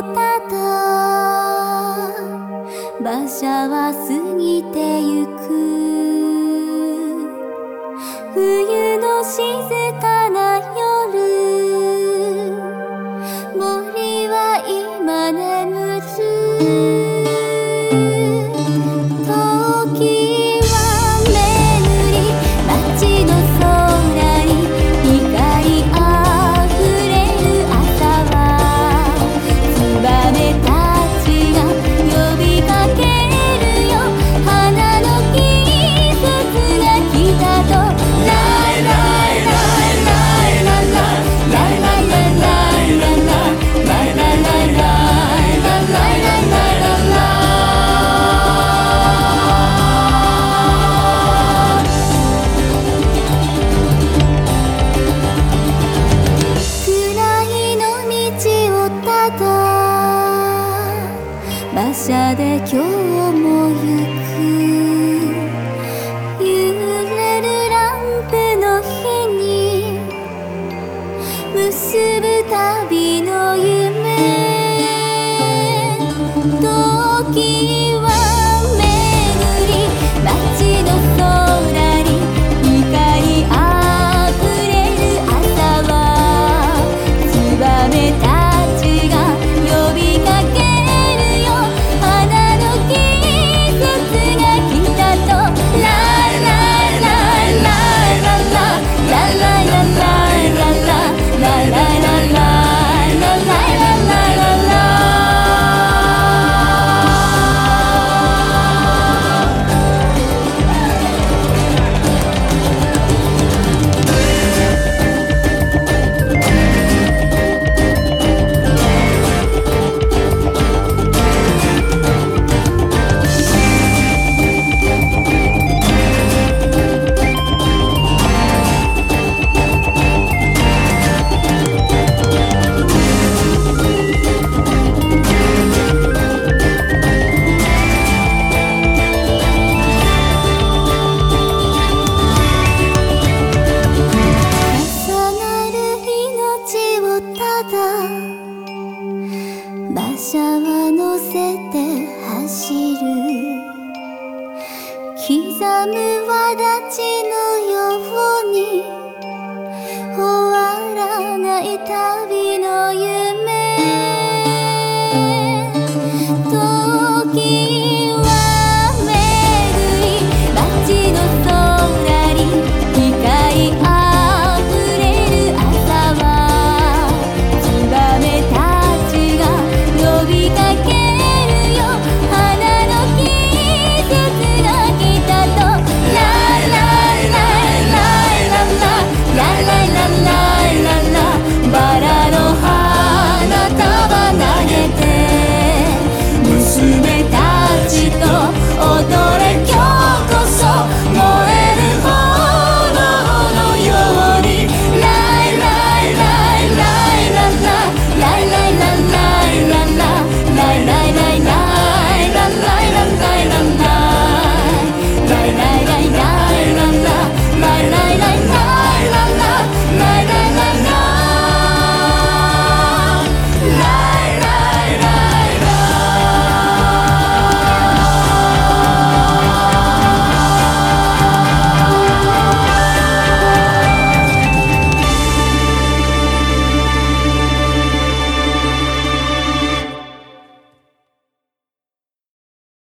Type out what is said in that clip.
ただ。馬車は過ぎてゆく。冬車で今日も行く車は乗せて走る。刻むわだちのように終わらない旅